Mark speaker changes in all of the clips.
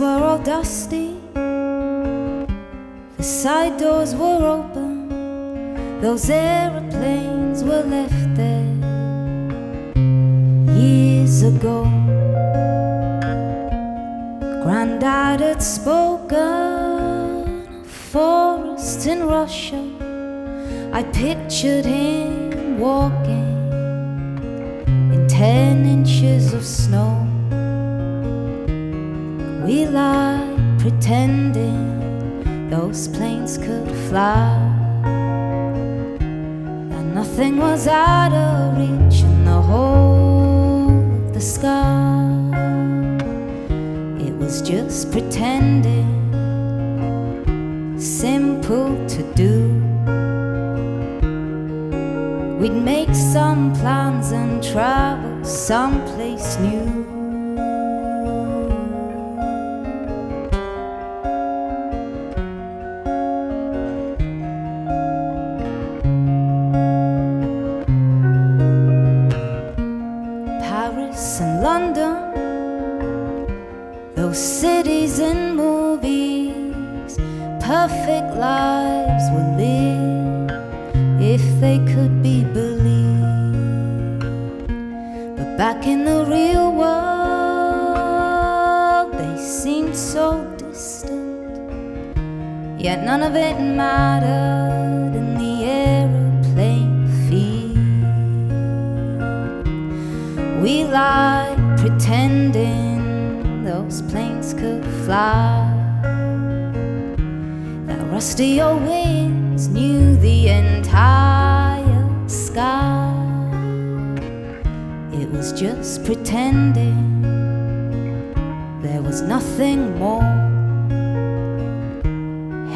Speaker 1: were all dusty. The side doors were open. Those aeroplanes were left there years ago. Granddad had spoken of forests in Russia. I pictured him walking in ten inches of snow. We lied pretending those planes could fly. And nothing was out of reach in the whole of the sky. It was just pretending, simple to do. We'd make some plans and travel someplace new. Those cities in movies, perfect lives would live if they could be believed. But back in the real world, they seemed so distant, yet none of it mattered in the aeroplane field. We lied pretending those planes could fly. That rusty old wings knew the entire sky. It was just pretending there was nothing more.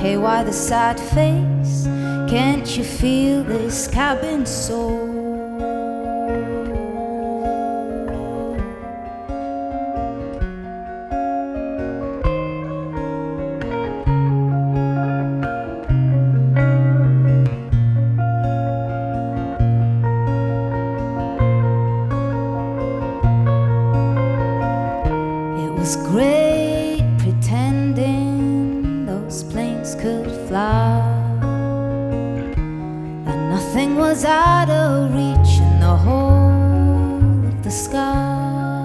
Speaker 1: Hey, why the sad face? Can't you feel this cabin soar? Was great pretending those planes could fly. That nothing was out of reach in the whole of the sky.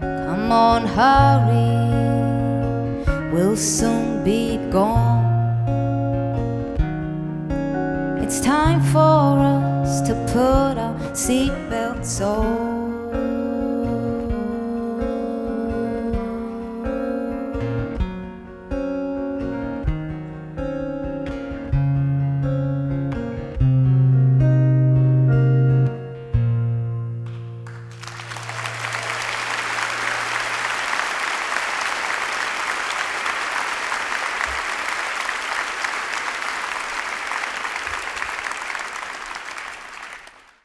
Speaker 1: Come on, hurry, we'll soon be gone. It's time for us to put our seatbelts on.